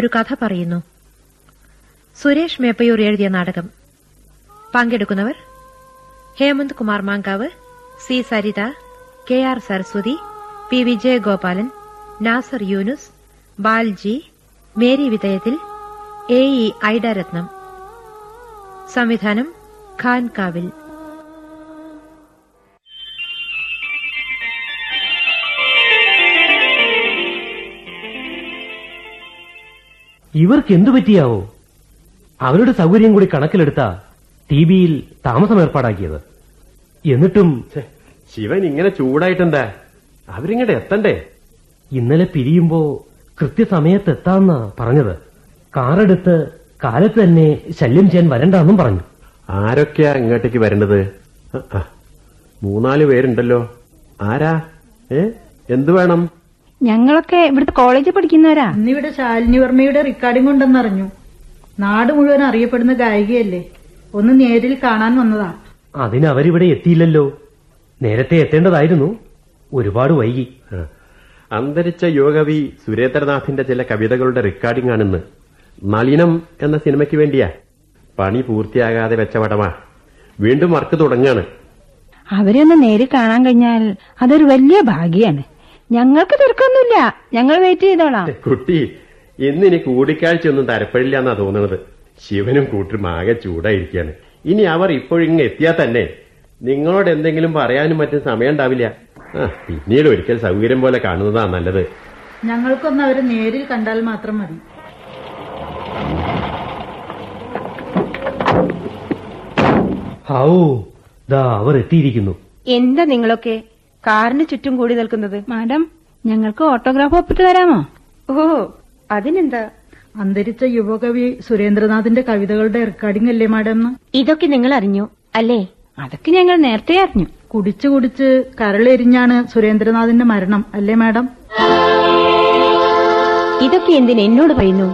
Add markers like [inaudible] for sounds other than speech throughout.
ഒരു കഥ പറയുന്നു. സുരേഷ് മേപ്പയൂർ എഴുതിയ നാടകം. പങ്കെടുക്കുന്നവർ Hemant Kumar Mankavu C Sarita K R Saraswathi P Vijayagopalan Nasar Yunus Balji Mary Vithayathil A E Aidaratnam. സംവിധാനം ഖാൻ കാവിൽ ഇവർക്ക് എന്തു പറ്റിയാവോ? അവരുടെ സൗകര്യം കൂടി കണക്കിലെടുത്ത ടി ബിയിൽ താമസം ഏർപ്പാടാക്കിയത്. എന്നിട്ടും ശിവൻ ഇങ്ങനെ ചൂടായിട്ടെന്താ? അവരിങ്ങടെ എത്തണ്ടേ? ഇന്നലെ പിരിയുമ്പോ കൃത്യസമയത്ത് എത്താന്നാ പറഞ്ഞത്. കാറെടുത്ത് കാലത്ത് തന്നെ ശല്യം ചെയ്യാൻ വരണ്ടെന്നും പറഞ്ഞു. ആരൊക്കെയാ ഇങ്ങോട്ടേക്ക് വരേണ്ടത്? മൂന്നാൽ പേരുണ്ടല്ലോ. ആരാ? ഏ? എന്തു വേണം? ഞങ്ങളൊക്കെ ഇവിടുത്തെ കോളേജിൽ പഠിക്കുന്നവരാ? ഇന്നിവിടെ ശാലിനി വർമ്മയുടെ റെക്കോർഡിംഗ് ഉണ്ടെന്നറിഞ്ഞു നാട് മുഴുവൻ അറിയപ്പെടുന്ന ഗായികയല്ലേ? ഒന്ന് നേരിൽ കാണാൻ വന്നതാ. അതിന് അവരിവിടെ എത്തിയില്ലല്ലോ. നേരത്തെ എത്തേണ്ടതായിരുന്നു. ഒരുപാട് വൈകി. അന്തരിച്ച യോഗവി സുരേന്ദ്രനാഥിന്റെ ചില കവിതകളുടെ റെക്കോർഡിംഗ് ആണെന്ന്. നളിനം എന്ന സിനിമയ്ക്ക് വേണ്ടിയാ. പണി പൂർത്തിയാകാതെ വെച്ച പടമാ. വീണ്ടും വർക്ക് തുടങ്ങാണ്. അവരെ ഒന്ന് നേരിൽ കാണാൻ കഴിഞ്ഞാൽ അതൊരു വലിയ ഭാഗ്യാണ്. ഞങ്ങൾക്ക് തിരക്കൊന്നുമില്ല. ഞങ്ങൾ വെയിറ്റ് ചെയ്തോളാം. [laughs] കുട്ടി ഇന്ന് ഇനി കൂടിക്കാഴ്ച ഒന്നും തരപ്പെടില്ല എന്നാ തോന്നുന്നത് ശിവനും കൂട്ടരും ആകെ ചൂടായിരിക്കാണ്. ഇനി അവർ ഇപ്പോഴിങ്ങ് എത്തിയാൽ തന്നെ. നിങ്ങളോട് എന്തെങ്കിലും പറയാനും മറ്റും സമയം ഉണ്ടാവില്ല. പിന്നീട് ഒരിക്കൽ സൗകര്യം പോലെ കാണുന്നതാ നല്ലത്. ഞങ്ങൾക്കൊന്ന് അവരെ നേരിൽ കണ്ടാൽ മാത്രം മതി. ഔ ദാ അവർ എത്തിയിരിക്കുന്നു. എന്താ നിങ്ങളൊക്കെ? കാറിന് ചുറ്റും കൂടി നിൽക്കുന്നത്. മാഡം ഞങ്ങൾക്ക് ഓട്ടോഗ്രാഫ് ഒപ്പിട്ട് തരാമോ? ഓ അതിനെന്താ? അന്തരിച്ച യുവകവി സുരേന്ദ്രനാഥിന്റെ കവിതകളുടെ റെക്കോർഡിംഗ് അല്ലേ മാഡം ഇതൊക്കെ നിങ്ങൾ അറിഞ്ഞു അല്ലേ? അതൊക്കെ ഞങ്ങൾ നേരത്തെ അറിഞ്ഞു. കുടിച്ചു കുടിച്ച് കരളെരിഞ്ഞാണ് സുരേന്ദ്രനാഥിന്റെ മരണം അല്ലേ മാഡം? ഇതൊക്കെ എന്തിന് എന്നോട് പറയുന്നു?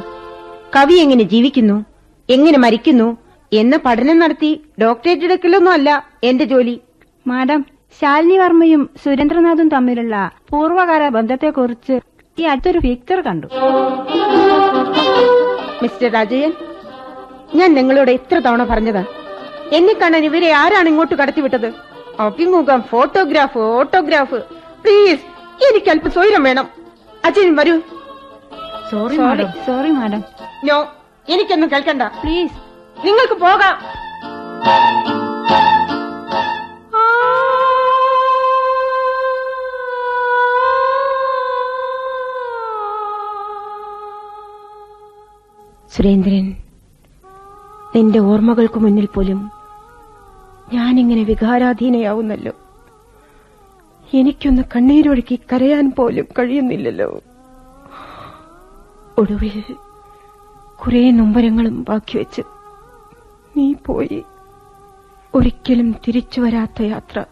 കവി എങ്ങനെ ജീവിക്കുന്നു? എങ്ങനെ മരിക്കുന്നു? എന്ന പഠനം നടത്തി ഡോക്ടറേറ്റ് എടുക്കലൊന്നും അല്ല എന്റെ ജോലി. മാഡം ശാലിനി വർമ്മയും സുരേന്ദ്രനാഥും തമ്മിലുള്ള പൂർവകാല ബന്ധത്തെക്കുറിച്ച് ഈ അടുത്തൊരു പിക്ചർ കണ്ടു. മിസ്റ്റർ രാജയൻ ഞാൻ നിങ്ങളോട് എത്ര തവണ പറഞ്ഞതാ? എന്നെ കാണാൻ ഇവരെ ആരാണ് ഇങ്ങോട്ട് കടത്തിവിട്ടത്? അഭിമുഖം ഫോട്ടോഗ്രാഫ് ഓട്ടോഗ്രാഫ്. പ്ലീസ് എനിക്ക് അല്പം സ്വൈരം വേണം. അജയൻ വരൂ. Sorry sorry madam sorry madam no എനിക്കൊന്നും കേൾക്കണ്ട. പ്ലീസ് നിങ്ങൾക്ക് പോകാം. സുരേന്ദ്രൻ നിന്റെ ഓർമ്മകൾക്ക് മുന്നിൽ പോലും ഞാനിങ്ങനെ വികാരാധീനയാവുന്നല്ലോ. എനിക്കൊന്ന് കണ്ണീരൊഴുക്കി കരയാൻ പോലും കഴിയുന്നില്ലല്ലോ. ഒടുവിൽ കുറെ നൊമ്പരങ്ങളും ബാക്കി വെച്ച് നീ പോയി. ഒരിക്കലും തിരിച്ചു വരാത്ത യാത്ര.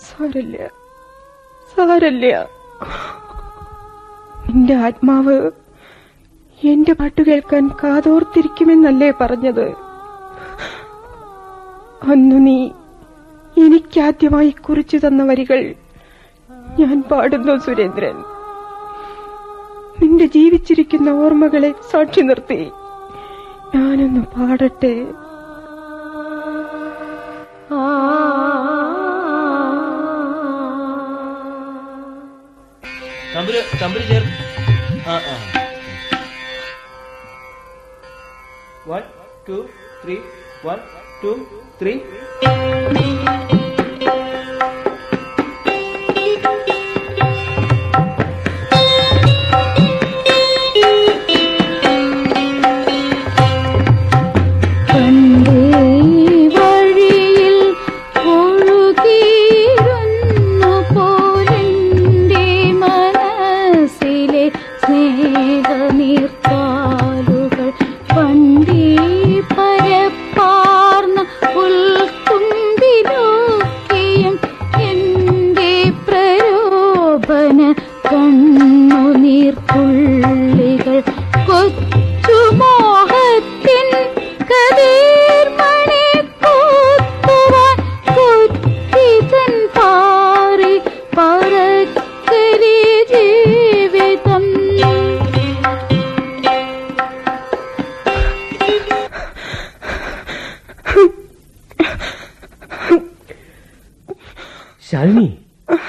സാരല്ല സാരല്ല. നിന്റെ ആത്മാവ് എന്റെ പാട്ട് കേൾക്കാൻ കാതോർത്തിരിക്കുമെന്നല്ലേ പറഞ്ഞത്. അന്നു നീ എനിക്കാദ്യമായി കുറിച്ചു തന്ന വരികൾ ഞാൻ പാടുന്നു സുരേന്ദ്രൻ. നിന്റെ ജീവിച്ചിരിക്കുന്ന ഓർമ്മകളെ സാക്ഷി നിർത്തി. ഞാനൊന്ന് പാടട്ടെ. തമ്പുരു തമ്പുരു ചേർ. One two three one two three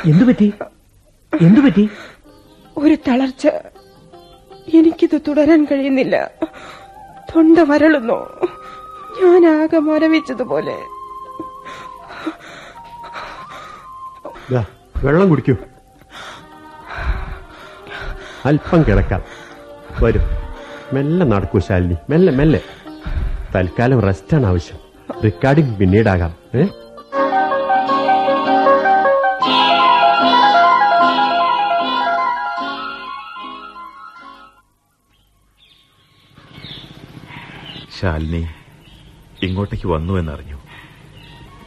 എന്തു പറ്റി? എന്തു പറ്റി? ഒരു തളർച്ച. എനിക്കിത് തുടരാൻ കഴിയുന്നില്ല. തൊണ്ട വരളുന്നു. ആകെ മരവിച്ചതുപോലെ. ദാ, വെള്ളം കുടിക്കൂ. അല്പം കിടക്കാം. വരും. മെല്ലെ നടക്കൂ ശാലിനി. മെല്ലെ മെല്ലെ. തൽക്കാലം റെസ്റ്റാണ് ആവശ്യം. റെക്കോർഡിംഗ് പിന്നീടാകാം. ഏ? ശാലിനി ഇങ്ങോട്ടേക്ക് വന്നു എന്നറിഞ്ഞു.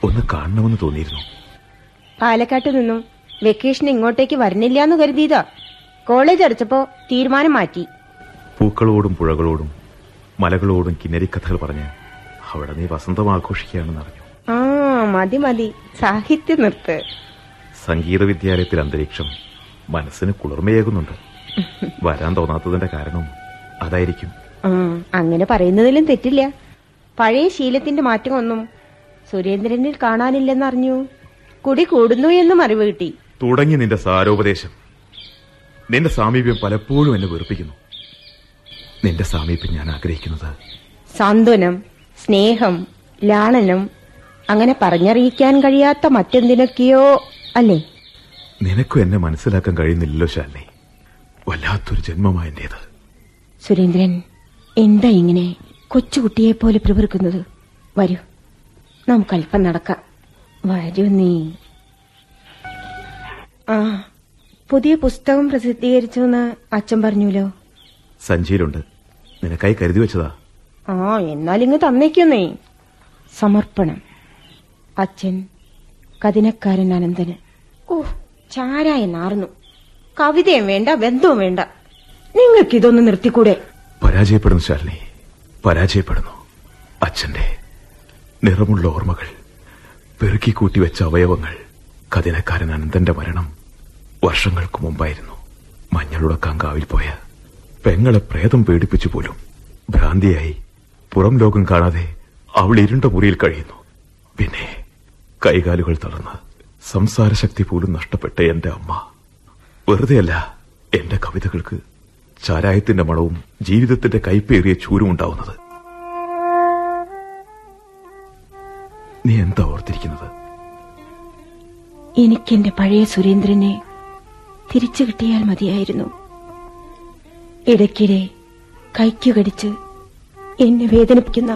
ഒന്ന് കാണണമെന്ന് തോന്നിയിരുന്നു. പാലക്കാട്ട് നിന്നും വെക്കേഷൻ ഇങ്ങോട്ടേക്ക് വരുന്നില്ല എന്ന് കരുതിയതാ. കോളേജ് അടച്ചപ്പോ തീരുമാനം മാറ്റി. പൂക്കളോടും പുഴകളോടും മലകളോടും കിന്നരിക്കഥകൾ പറഞ്ഞ് അവിടെ നീ വസന്തം ആഘോഷിക്കുകയാണെന്ന് അറിഞ്ഞു. ആ മതി മതി. സാഹിത്യ നിർത്ത്. സംഗീത വിദ്യാലയത്തിൽ അന്തരീക്ഷം മനസ്സിന് കുളിർമയേകുന്നുണ്ട്. വരാൻ തോന്നാത്തതിന്റെ കാരണം അതായിരിക്കും. അങ്ങനെ പറയുന്നതിലും തെറ്റില്ല. പഴയ ശീലത്തിന്റെ മാറ്റമൊന്നും സുരേന്ദ്രനിൽ കാണാനില്ലെന്നറിഞ്ഞു. കുടി കൂടുന്നു എന്നും അറിവ് കിട്ടി. തുടങ്ങി നിന്റെ സാരോപദേശം. നിന്റെ സാമീപ്യം പലപ്പോഴും എന്നെ വെറുപ്പിക്കുന്നു. നിന്റെ സാമീപ്യം ഞാൻ ആഗ്രഹിക്കുന്നത് സാന്ത്വനം സ്നേഹം ലാളനം അങ്ങനെ പറഞ്ഞറിയിക്കാൻ കഴിയാത്ത മറ്റെന്തിനൊക്കെയോ അല്ലേ? നിനക്കും എന്നെ മനസ്സിലാക്കാൻ കഴിയുന്നില്ലല്ലോ ശാലിനി. വല്ലാത്തൊരു ജന്മമായ എന്റേത്. സുരേന്ദ്രൻ എന്താ ഇങ്ങനെ കൊച്ചുകുട്ടിയെ പോലെ പ്രവർക്കുന്നത് വരൂ നമുക്ക് അല്പം നടക്കാം. വരൂ നീ. ആ പുതിയ പുസ്തകം പ്രസിദ്ധീകരിച്ചു എന്ന് അച്ഛൻ പറഞ്ഞുല്ലോ സഞ്ചിയിലുണ്ട്. നിനക്കായി കരുതി വെച്ചതാ. ആ എന്നാലിങ്ങ് തന്നേക്കുന്നേ സമർപ്പണം. അച്ഛൻ കതിനക്കാരൻ അനന്തന്. ഓ ചാരായ നാർന്നു കവിതയും വേണ്ട ബന്ധവും വേണ്ട. നിങ്ങൾക്കിതൊന്ന് നിർത്തിക്കൂടെ? പരാജയപ്പെടുന്നു ശാലിനി. പരാജയപ്പെടുന്നു. അച്ഛന്റെ നിറമുള്ള ഓർമ്മകൾ പെറുക്കി കൂട്ടിവെച്ച അവയവങ്ങൾ കതിനക്കാരൻ അനന്തന്റെ മരണം വർഷങ്ങൾക്ക് മുമ്പായിരുന്നു. മഞ്ഞളുടക്കാൻ കാവിൽ പോയ പെങ്ങളെ പ്രേതം പേടിപ്പിച്ചു പോലും ഭ്രാന്തിയായി പുറം ലോകം കാണാതെ അവൾ ഇരുണ്ട മുറിയിൽ കഴിയുന്നു. പിന്നെ കൈകാലുകൾ തളർന്ന് സംസാരശക്തി പോലും നഷ്ടപ്പെട്ട എന്റെ അമ്മ. വെറുതെയല്ല എന്റെ കവിതകൾക്ക് ചാരായത്തിന്റെ മണവും ജീവിതത്തിന്റെ കൈപ്പേറിയ ചൂരും ഉണ്ടാവുന്നത്. നീ എന്താ ഓർത്തിരിക്കുന്നത്? എനിക്കെന്റെ പഴയ സുരേന്ദ്രനെ തിരിച്ചു കിട്ടിയാൽ മതിയായിരുന്നു. ഇടയ്ക്കിടെ കൈക്കു കടിച്ച് എന്നെ വേദനിപ്പിക്കുന്ന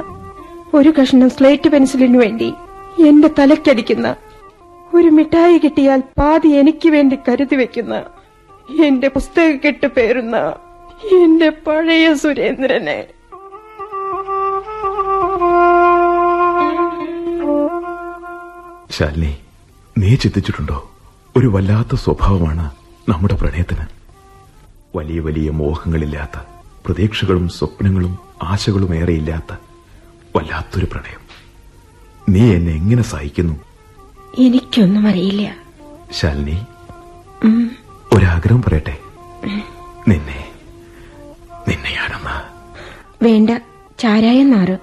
ഒരു കഷ്ണം സ്ലേറ്റ് പെൻസിലിനു വേണ്ടി എന്റെ തലക്കടിക്കുന്ന ഒരു മിഠായി കിട്ടിയാൽ പാതി എനിക്ക് വേണ്ടി കരുതി വെക്കുന്ന എന്റെ പുസ്തക കെട്ട് പേരുന്ന എന്റെ പഴയ സുരേന്ദ്രനെ. ശാലിനി നീ ചിന്തിച്ചിട്ടുണ്ടോ? ഒരു വല്ലാത്ത സ്വഭാവമാണ് നമ്മുടെ പ്രണയത്തിന്. വലിയ വലിയ മോഹങ്ങളില്ലാത്ത പ്രതീക്ഷകളും സ്വപ്നങ്ങളും ആശകളും ഏറെയില്ലാത്ത വല്ലാത്തൊരു പ്രണയം. നീ എന്നെ എങ്ങനെ സഹിക്കുന്നു? എനിക്കൊന്നും അറിയില്ല. ശാലിനി ഒരാഗ്രഹം പറയട്ടെ? നിന്നെ നിന്നെ ഞാനൊന്ന് വേണ്ട ചാരായം നാറ്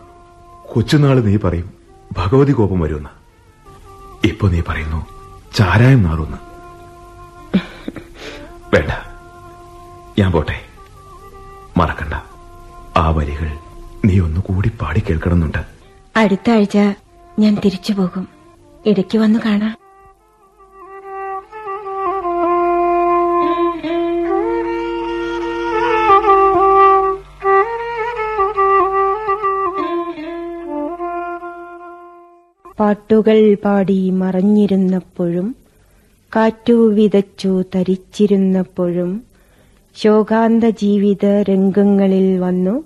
കൊച്ചുനാൾ നീ പറയും ഭഗവതി കോപം വരുമെന്ന്. ഇപ്പൊ നീ പറയുന്നു ചാരായം നാറുന്ന് വേണ്ട ഞാൻ പോട്ടെ. മറക്കണ്ട. ആ വരികൾ നീ ഒന്നുകൂടി പാടി കേൾക്കണമെന്നുണ്ട്. അടുത്ത ആഴ്ച ഞാൻ തിരിച്ചു പോകും. ഇടയ്ക്ക് വന്നു കാണാം. പാട്ടുകൾ പാടി മറഞ്ഞിരുന്നപ്പോഴും കാറ്റു വിതച്ചു തരിച്ചിരുന്നപ്പോഴും ശോകാന്ത ജീവിത രംഗങ്ങളിൽ വന്നു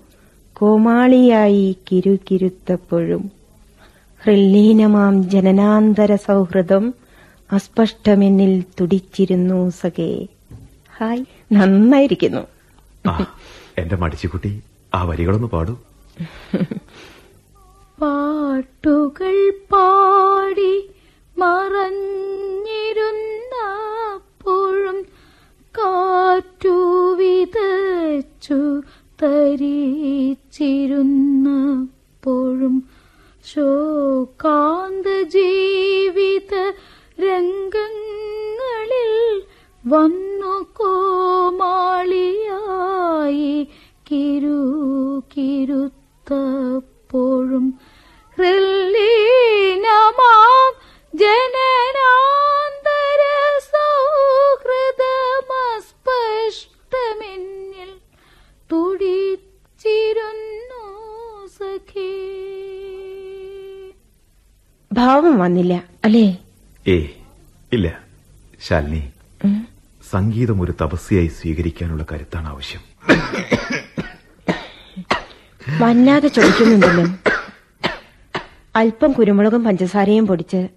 കോമാളിയായി കിരുകിരുത്തപ്പോഴും. ഹൃല്ലീനമാം ജനനാന്തര സൗഹൃദം അസ്പഷ്ടമെന്നിൽ തുടിച്ചിരുന്നു സഖേ. ഹായ് നന്നായിരിക്കുന്നു. എന്റെ മടിച്ചുകുട്ടി ആ വരികളൊന്ന് പാടൂ. [laughs] പാട്ടുകൾ പാടി മറഞ്ഞിരുന്നപ്പോഴും കാറ്റു വിതച്ചു തരിച്ചിരുന്നപ്പോഴും ശോകാന്ത ജീവിത രംഗങ്ങളിൽ വന്നു കോമാളിയായി കിരു കിരുത്തപ്പോഴും ഹൃല്ലീനമാം ജനനാന്തര സൗഹൃദമസ്പഷ്ടമെന്നിൽ തുടിച്ചിരുന്നു സഖേ. ഭാവം വന്നില്ല അല്ലേ? ഏ ഇല്ല ശാലിനി. സംഗീതം ഒരു തപസ്യയായി സ്വീകരിക്കാനുള്ള കരുത്താണ് ആവശ്യം. വല്ലാതെ ചൊടിക്കുന്നുണ്ടല്ലോ അല്പം കുരുമുളകും പഞ്ചസാരയും പൊടിച്ച്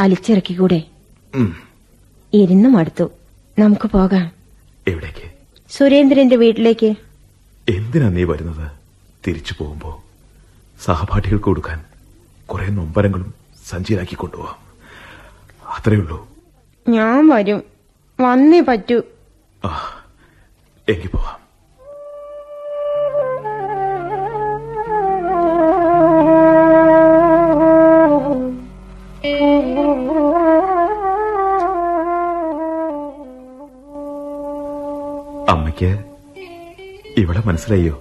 അലിച്ചിറക്കിക്കൂടെ? കൂടെ ഇരുന്ന് മടുത്തു നമുക്ക് പോകാം. എവിടേക്ക്? സുരേന്ദ്രന്റെ വീട്ടിലേക്ക്. എന്തിനാ നീ വരുന്നത്? തിരിച്ചു പോകുമ്പോ. സഹപാഠികൾക്ക് കൊടുക്കാൻ കുറെ നൊമ്പരങ്ങളും സഞ്ചിയിലാക്കി കൊണ്ടുപോവാം. അത്രേ ഉള്ളൂ. ഞാൻ വരും. വന്നേ പറ്റൂ. എങ്കിൽ പോവാം. അമ്മയ്ക്ക് ഇവിടെ മനസ്സിലായോ?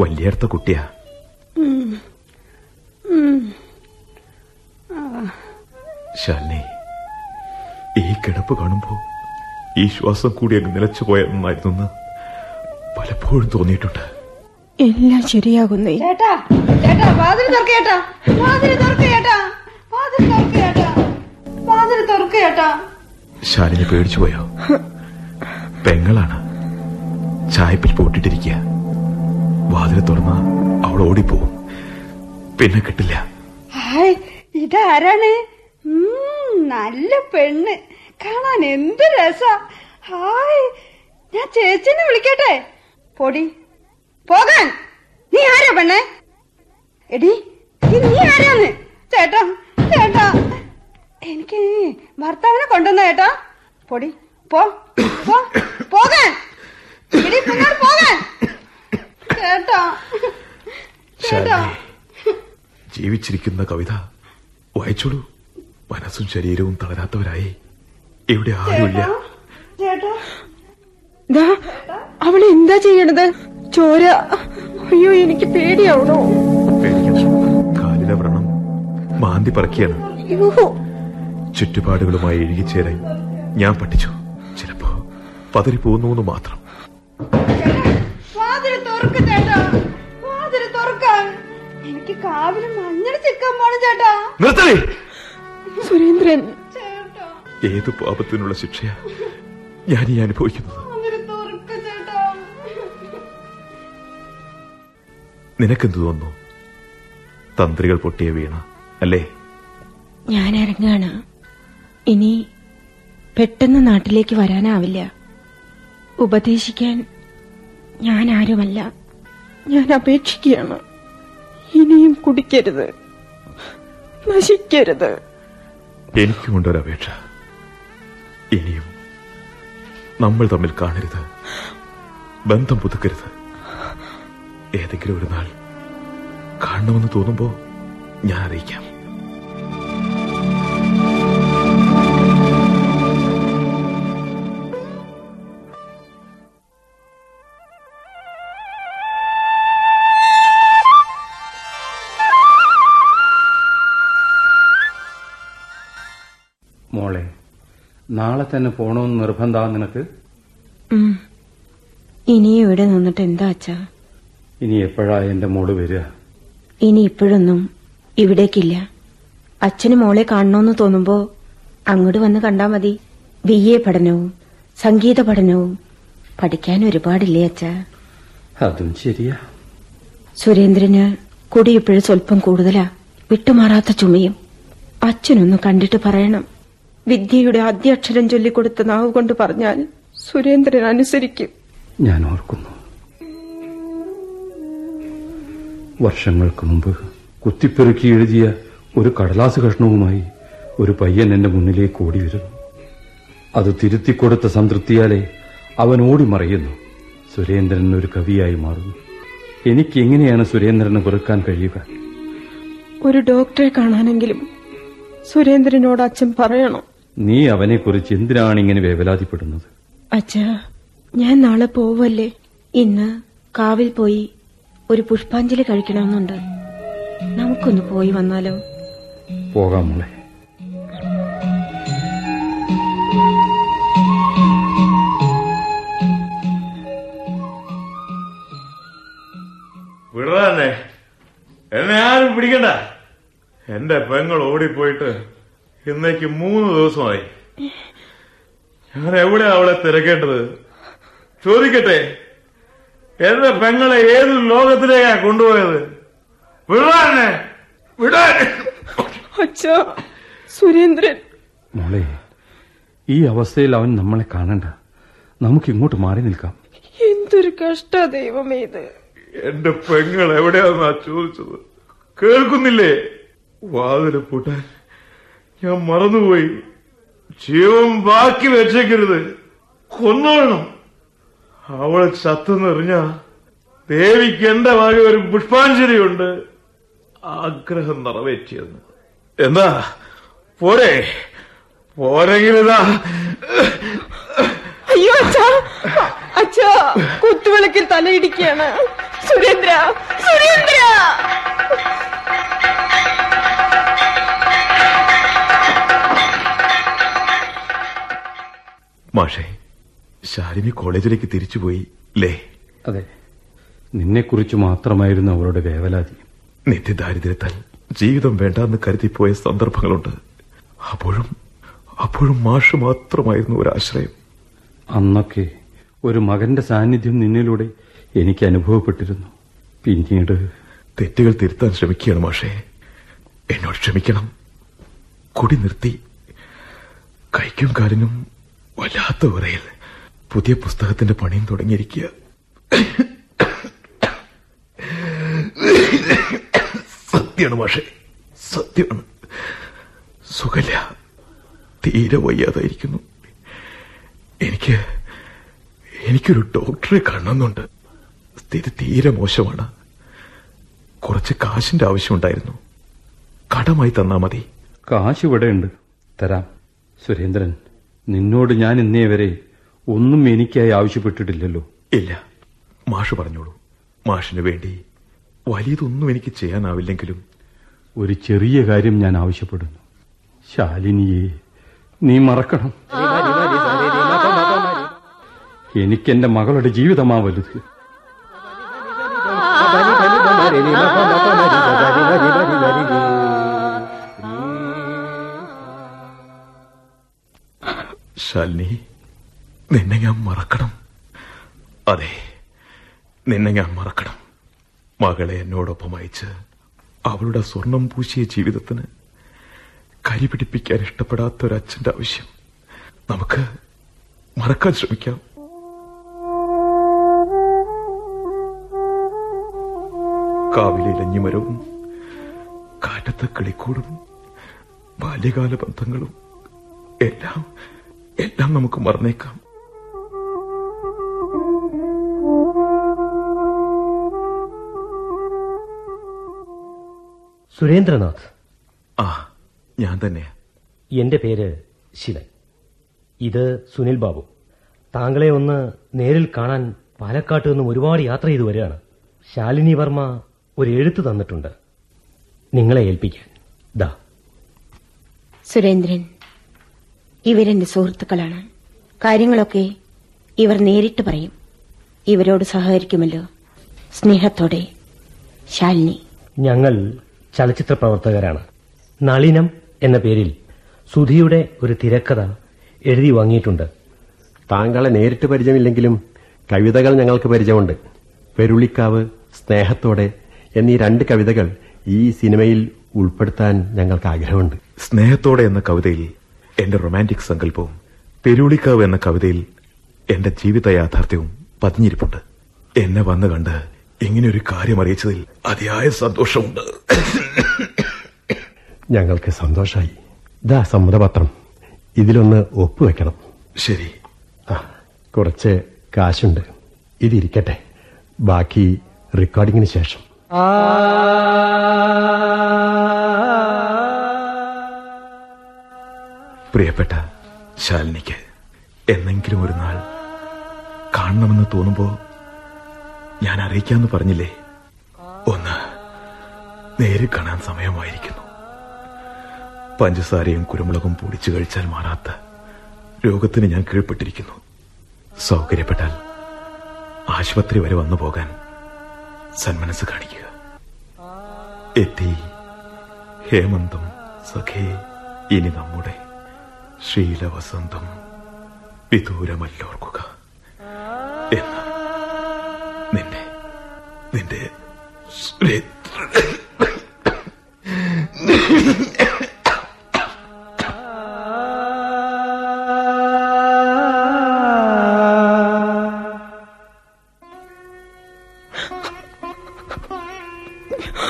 വലിയടുത്ത കുട്ടിയാ. ശാലിനി ഈ കിടപ്പ് കാണുമ്പോ ഈ ശ്വാസം കൂടി അങ്ങ് നിലച്ചു പോയെന്നായിരുന്നു പലപ്പോഴും തോന്നിയിട്ടുണ്ട്. എല്ലാം ശരിയാകുന്നു. ചേട്ടാ ചേട്ടാ വാതിൽ വാതിൽ വാതിൽ വാതിൽ ശാലിനി പേടിച്ചു പോയോ? പെങ്ങളാണ്. ചായപ്പിൽ പോട്ടിട്ടിരിക്കുക. വാതിൽ തുറന്ന അവൾ ഓടിപ്പോവും. പിന്നെ കിട്ടില്ല. ഇതാരാണ്? നല്ല പെണ്ണ്. കാണാൻ എന്ത് രസ. ഹായ് ഞാൻ ചേച്ചിനെ വിളിക്കട്ടെ? പൊടി പോകാൻ. നീ ആരാ പെണ്ണെ? എടി നീ ആരാന്ന്? ചേട്ടാ ചേട്ടാ. എനിക്ക് ഭർത്താവിനെ കൊണ്ടുവന്ന ചേട്ടാ. പൊടി പോ. പോകാൻ. പോകാൻ. ജീവിച്ചിരിക്കുന്ന കവിത വായിച്ചോളൂ. മനസ്സും ശരീരവും തളരാത്തവരായി. ഇവിടെ ആരുമില്ല. അവൾ അവൾ എന്താ ചെയ്യണത്? ചോര. അയ്യോ എനിക്ക് പേടിയാവണോ? കാലിലെ വ്രണം മാന്തി പറക്കിയാണ്. ചുറ്റുപാടുകളുമായി എഴുകിച്ചേരാൻ ഞാൻ പഠിച്ചു. പതറിപ്പോകുന്നു മാത്രം. വാതിൽ തുറക്കാൻ എനിക്ക് കാവിലും മഞ്ഞൾ ചിക്കാൻ പോണം ചേട്ടാ. നിർത്തണേ സുരേന്ദ്രൻ. ചേട്ടാ. ഏത് പാപത്തിനുള്ള ശിക്ഷയാ ഞാൻ ഈ അനുഭവിക്കുന്നത്? നിനക്കെന്തു തോന്നുന്നു? തന്ത്രികൾ പൊട്ടിയ വീണ അല്ലേ? ഞാൻ ഇറങ്ങാണ് ഇനി പെട്ടെന്ന് നാട്ടിലേക്ക് വരാനാവില്ല. ഉപദേശിക്കാൻ ഞാൻ ആരുമല്ല ഞാൻ അപേക്ഷിക്കുകയാണ്. ഇനിയും കുടിക്കരുത്. നശിക്കരുത്. എനിക്കുമുണ്ടൊരപേക്ഷ ഇനിയും നമ്മൾ തമ്മിൽ കാണരുത്. ബന്ധം പുതുക്കരുത്. ഏതെങ്കിലും ഒരു നാൾ കാണണമെന്ന് തോന്നുമ്പോ ഞാൻ അറിയിക്കാം. നാളെ തന്നെ പോണമെന്ന് നിർബന്ധാ നിനക്ക്? ഇനി ഇനിയും ഇവിടെ നിന്നിട്ട് എന്താ അച്ഛാ? ഇനി എപ്പോഴാ എന്റെ മോൾ വരിക? ഇനി ഇപ്പോഴൊന്നും ഇവിടേക്കില്ല. അച്ഛന് മോളെ കാണണമെന്ന് തോന്നുമ്പോ അങ്ങോട്ട് വന്ന് കണ്ടാ മതി. ബി എ പഠനവും സംഗീത പഠനവും പഠിക്കാൻ ഒരുപാടില്ലേ അച്ഛാ? അതും ശരിയാ. സുരേന്ദ്രന് കുടി ഇപ്പോഴും സ്വല്പം കൂടുതലാ. വിട്ടുമാറാത്ത ചുമയും. അച്ഛനൊന്ന് കണ്ടിട്ട് പറയണം. വിദ്യയുടെ ആദ്യാക്ഷരം ചൊല്ലിക്കൊടുത്ത നാവ് കൊണ്ട് പറഞ്ഞാൽ സുരേന്ദ്രൻ അനുസരിക്കും. ഞാൻ ഓർക്കുന്നു. വർഷങ്ങൾക്ക് മുമ്പ് കുത്തിപ്പെറുക്കി എഴുതിയ ഒരു കടലാസ് കഷ്ണവുമായി ഒരു പയ്യൻ എന്റെ മുന്നിലേക്ക് ഓടി വരുന്നു അത് തിരുത്തിക്കൊടുത്ത സംതൃപ്തിയാലെ അവൻ ഓടി മറയുന്നു സുരേന്ദ്രൻ ഒരു കവിയായി മാറുന്നു. എനിക്ക് എങ്ങനെയാണ് സുരേന്ദ്രനെ വെറുക്കാൻ കഴിയുക? ഒരു ഡോക്ടറെ കാണാനെങ്കിലും സുരേന്ദ്രനോട് അച്ഛൻ പറയണം. നീ അവനെ കുറിച്ച് എന്തിനാണ് ഇങ്ങനെ വേവലാതിപ്പെടുന്നത്? അച്ഛാ ഞാൻ നാളെ പോവല്ലേ? ഇന്ന് കാവിൽ പോയി ഒരു പുഷ്പാഞ്ജലി കഴിക്കണമെന്നുണ്ട്. നമുക്കൊന്ന് പോയി വന്നാലോ? പോകാം മോളെ. വിടാന്നെ എന്നെ ആരും പിടിക്കണ്ട. എന്റെ പെങ്ങൾ ഓടിപ്പോയിട്ട് ഇന്നേക്ക് മൂന്ന് ദിവസമായി. ഞാൻ എവിടെയാ അവളെ തിരക്കേണ്ടത്? ചോദിക്കട്ടെ എന്റെ പെങ്ങളെ ഏത് ലോകത്തിലേക്കാ കൊണ്ടുപോയത്? വിടാനെ വിടാൻ അച്ഛാ സുരേന്ദ്രൻ. മോളെ ഈ അവസ്ഥയിൽ അവൻ നമ്മളെ കാണണ്ട. നമുക്ക് ഇങ്ങോട്ട് മാറി നിൽക്കാം. എന്തൊരു കഷ്ട ദൈവമേ ഇത്. എന്റെ പെങ്ങൾ എവിടെയാന്നാ ചോദിച്ചത്? കേൾക്കുന്നില്ലേ? വാതിൽ പൂട്ടാൻ. ഞാൻ മറന്നുപോയി. ജീവൻ ബാക്കി വെച്ചേക്കരുത്. കൊന്നോളണം. അവൾ ചത്തെന്നറിഞ്ഞ ദേവിക്ക് എന്റെ വക ഒരു പുഷ്പാഞ്ജലിയുണ്ട്. ആഗ്രഹം നിറവേറ്റിയെന്ന്. എന്താ പോരെ. പോരെങ്കിലിതാ അയ്യോ അച്ഛാ. അച്ഛാ കുത്തുവിളക്കിൽ തലയിടിക്കുകയാണ്. സുരേന്ദ്ര സുരേന്ദ്ര! മാഷേ ശാലിനി കോളേജിലേക്ക് തിരിച്ചുപോയി ലേ അതെ. നിന്നെക്കുറിച്ച് മാത്രമായിരുന്നു അവളുടെ വേവലാതി. നിത്യദാരിദ്ര്യത്താൽ ജീവിതം വേണ്ടെന്ന് കരുതിപ്പോയ സന്ദർഭങ്ങളുണ്ട്. അപ്പോഴും അപ്പോഴും മാഷ് മാത്രമായിരുന്നു ഒരാശ്രയം. അന്നൊക്കെ ഒരു മകന്റെ സാന്നിധ്യം നിന്നിലൂടെ എനിക്ക് അനുഭവപ്പെട്ടിരുന്നു. പിന്നീട് തെറ്റുകൾ തിരുത്താൻ ശ്രമിക്കുകയാണ് മാഷേ. എന്നോട് ക്ഷമിക്കണം. കുടി നിർത്തി. കൈക്കും കാലിനും വല്ലാത്ത ഉറയിൽ പുതിയ പുസ്തകത്തിന്റെ പണിയും തുടങ്ങിയിരിക്കുക. സത്യമാണ് പക്ഷേ സത്യമാണ്. സുഖല്ല തീരെ വയ്യാതായിരിക്കുന്നു. എനിക്ക് എനിക്കൊരു ഡോക്ടറെ കാണണമെന്നുണ്ട്. സ്ഥിതി തീരെ മോശമാണ്. കുറച്ച് കാശിന്റെ ആവശ്യമുണ്ടായിരുന്നു. കടമായി തന്നാ മതി. കാശ് ഇവിടെ ഉണ്ട് തരാം. സുരേന്ദ്രൻ. നിന്നോട് ഞാൻ ഇന്നേ വരെ ഒന്നും എനിക്കായി ആവശ്യപ്പെട്ടിട്ടില്ലല്ലോ ഇല്ല മാഷ് പറഞ്ഞോളൂ മാഷിന് വേണ്ടി വലിയതൊന്നും എനിക്ക് ചെയ്യാനാവില്ലെങ്കിലും ഒരു ചെറിയ കാര്യം ഞാൻ ആവശ്യപ്പെടുന്നു ശാലിനിയെ നീ മറക്കണം എനിക്കെന്റെ മകളുടെ ജീവിതമാ വലുത് ശാലിനി നിന്നെ ഞാൻ മറക്കണം. അതെ നിന്നെ ഞാൻ മറക്കണം. മകളെ എന്നോടൊപ്പം അയച്ച് അവളുടെ സ്വർണം പൂശിയ ജീവിതത്തിന് കരി പിടിപ്പിക്കാൻ ഇഷ്ടപ്പെടാത്ത ഒരു അച്ഛന്റെ ആവശ്യം നമുക്ക് മറക്കാൻ ശ്രമിക്കാം. കാവിലെ ഇലഞ്ഞിമരവും കാറ്റത്തെ കിളിക്കൂടും ബാല്യകാല ബന്ധങ്ങളും എല്ലാം എല്ലാം നമുക്ക് മറന്നേക്കാം. സുരേന്ദ്രനാഥ്. ആ ഞാൻ തന്നെ എന്റെ പേര് ശിവൻ. ഇത് സുനിൽ ബാബു. താങ്കളെ ഒന്ന് നേരിൽ കാണാൻ പാലക്കാട്ട് നിന്നും ഒരുപാട് യാത്ര ചെയ്തു വരികയാണ്. ശാലിനി വർമ്മ ഒരു എഴുത്ത് തന്നിട്ടുണ്ട്. നിങ്ങളെ ഏൽപ്പിക്കാൻ. ദാ. സുരേന്ദ്രൻ ഇവരെന്റെ സുഹൃത്തുക്കളാണ്. കാര്യങ്ങളൊക്കെ ഇവർ നേരിട്ട് പറയും. ഇവരോട് സഹകരിക്കുമല്ലോ. സ്നേഹത്തോടെ ശാലിനി. ഞങ്ങൾ ചലച്ചിത്ര പ്രവർത്തകരാണ്. നളിനം എന്ന പേരിൽ സുധിയുടെ ഒരു തിരക്കഥ എഴുതി വാങ്ങിയിട്ടുണ്ട്. താങ്കളെ നേരിട്ട് പരിചയമില്ലെങ്കിലും കവിതകൾ ഞങ്ങൾക്ക് പരിചയമുണ്ട്. പെരുളിക്കാവ് സ്നേഹത്തോടെ എന്നീ രണ്ട് കവിതകൾ ഈ സിനിമയിൽ ഉൾപ്പെടുത്താൻ ഞങ്ങൾക്ക് ആഗ്രഹമുണ്ട്. സ്നേഹത്തോടെ എന്ന കവിതയിൽ എന്റെ റൊമാന്റിക് സങ്കല്പവും പെരുളിക്കാവ് എന്ന കവിതയിൽ എന്റെ ജീവിത യാഥാർത്ഥ്യവും പതിഞ്ഞിരിപ്പുണ്ട്. എന്നെ വന്ന് കണ്ട് ഇങ്ങനെയൊരു ഒരു കാര്യം അറിയിച്ചതിൽ അതിയായ സന്തോഷമുണ്ട്. ഞങ്ങൾക്ക് സന്തോഷമായി ഇതാ സമ്മതപത്രം. ഇതിലൊന്ന് ഒപ്പുവെക്കണം ശരി. ആ കുറച്ച് കാശുണ്ട്. ഇതിരിക്കട്ടെ. ബാക്കി റെക്കോർഡിങ്ങിന് ശേഷം. പ്രിയപ്പെട്ട ശാലിനിക്ക് എന്നെങ്കിലും ഒരു നാൾ കാണണമെന്ന് തോന്നുമ്പോ ഞാൻ അറിയിക്കാന്ന് പറഞ്ഞില്ലേ? ഒന്ന് നേരിൽ കാണാൻ സമയമായിരിക്കുന്നു. പഞ്ചസാരയും കുരുമുളകും പൊടിച്ചു കഴിച്ചാൽ മാറാത്ത രോഗത്തിന് ഞാൻ കീഴ്പ്പെട്ടിരിക്കുന്നു. സൗകര്യപ്പെട്ടാൽ ആശുപത്രി വരെ വന്നു പോകാൻ സന്മനസ് കാണിക്കുക. എത്തി ഹേമന്തം സഖേ ഇനി നമ്മുടെ ശീലവസന്തം വിദൂരമല്ലോർക്കുക. എന്ന് നിന്റെ നിന്റെ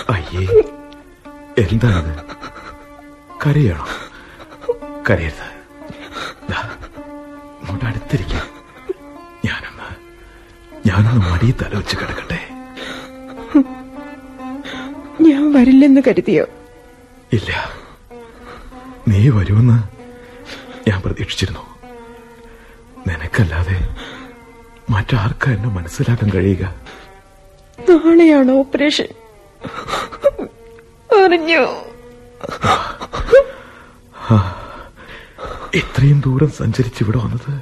അയ്യേ എന്താണ്? കരയണം? കരയരുത്. മടി തല വെച്ച് കിടക്കട്ടെ. ഞാൻ വരില്ലെന്ന് കരുതിയോ? ഇല്ല. നീ വരുമെന്ന് ഞാൻ പ്രതീക്ഷിച്ചിരുന്നു. നിനക്കല്ലാതെ മറ്റാർക്കാ എന്നെ മനസ്സിലാക്കാൻ കഴിയുക. നാളെയാണ് ഓപ്പറേഷൻ. അറിഞ്ഞു? ഇത്രയും ദൂരം സഞ്ചരിച്ച് ഇവിടെ വന്നത്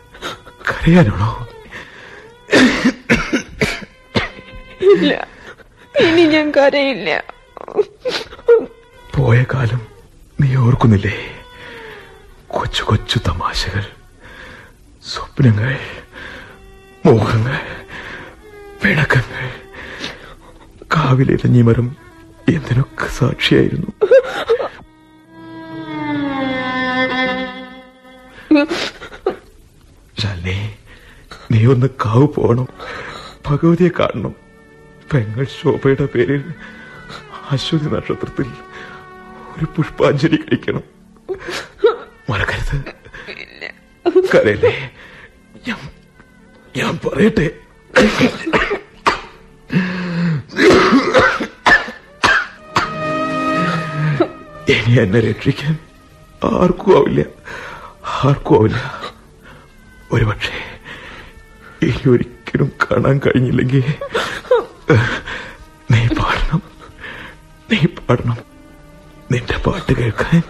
കരയാനാണോ? ഇല്ല. ഇനി ഞാൻ കരയില്ല. പോയ കാലം നീ ഓർക്കുന്നില്ലേ? കൊച്ചു കൊച്ചു തമാശകൾ സ്വപ്നങ്ങൾ മോഹങ്ങൾ പിണക്കങ്ങൾ കാവിലിരഞ്ഞി മരം എന്തിനൊക്കെ സാക്ഷിയായിരുന്നു? നീ ഒന്ന് കാവ് പോകണം ഭഗവതിയെ കാണണം. പെങ്ങൾ ശോഭയുടെ പേരിൽ അശ്വതി നക്ഷത്രത്തിൽ ഒരു പുഷ്പാഞ്ജലി കഴിക്കണം. മറക്കരുത്. കരയല്ലേ ഞാൻ പറയട്ടെ. ഇനി എന്നെ രക്ഷിക്കാൻ ആർക്കും ആവില്ല. ആർക്കും ആവില്ല. ഒരുപക്ഷെ ഇനി ഒരിക്കലും കാണാൻ കഴിഞ്ഞില്ലെങ്കിൽ നീ പാടണം. നീ പാടണം. നിന്റെ പാട്ട് കേൾക്കാൻ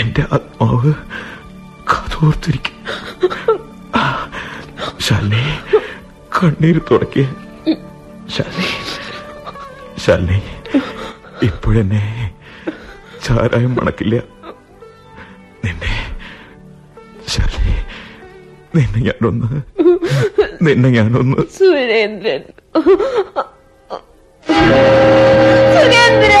എന്റെ ആത്മാവ് കാതോർത്തിരിക്കും. കണ്ണീർ കണ്ണീര് തുടക്കിയ ഇപ്പോഴെന്നെ ചാരായം മണക്കില്ല. നിന്നെ ശാലിനി നിന്നെ ഞാനൊന്ന് നിന്നെ ഞാനൊന്ന് സുരേന്ദ്രൻ. സുരേന്ദ്ര!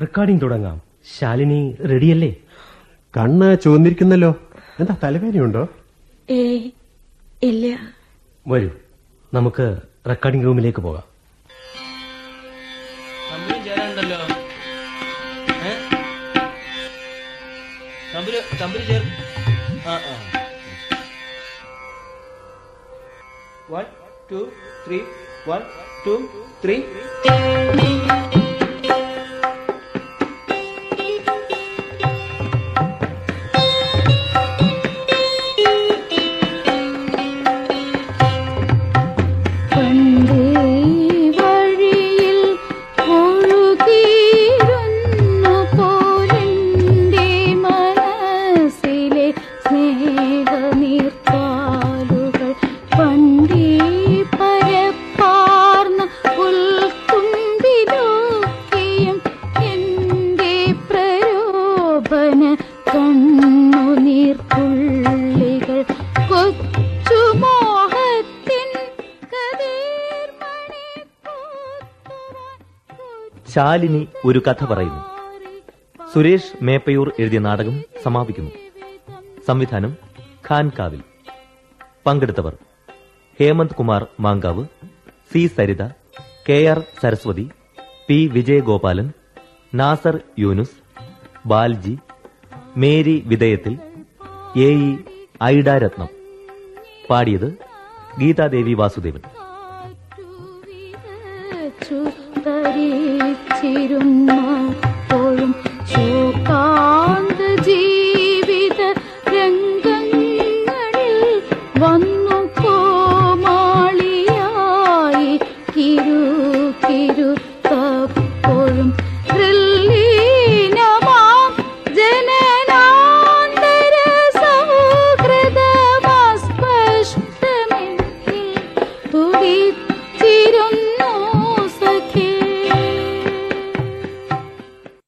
റെക്കോർഡിംഗ് തുടങ്ങാം. ശാലിനി റെഡിയല്ലേ കണ്ണ് ചുവന്നിരിക്കുന്നല്ലോ. എന്താ തലവേദനയുണ്ടോ? ഏ ഇല്ല. വരൂ. നമുക്ക് റെക്കോർഡിംഗ് റൂമിലേക്ക് പോകാം. ഏ? തമ്പുര് തമ്പുര് ചേർ ആ ആ. One two three one two three Shalini ഒരു കഥ പറയുന്നു. സുരേഷ് മേപ്പയൂർ എഴുതിയ നാടകം സമാപിക്കുന്നു. സംവിധാനം Khan Kavil. പങ്കെടുത്തവർ Hemant Kumar Mankavu C Sarita K R Saraswathi P Vijayagopalan Nasar Yunus Balji Mary Vidheyathil A E Aidaratnam. പാടിയത് ഗീതാദേവി വാസുദേവൻ. ചോ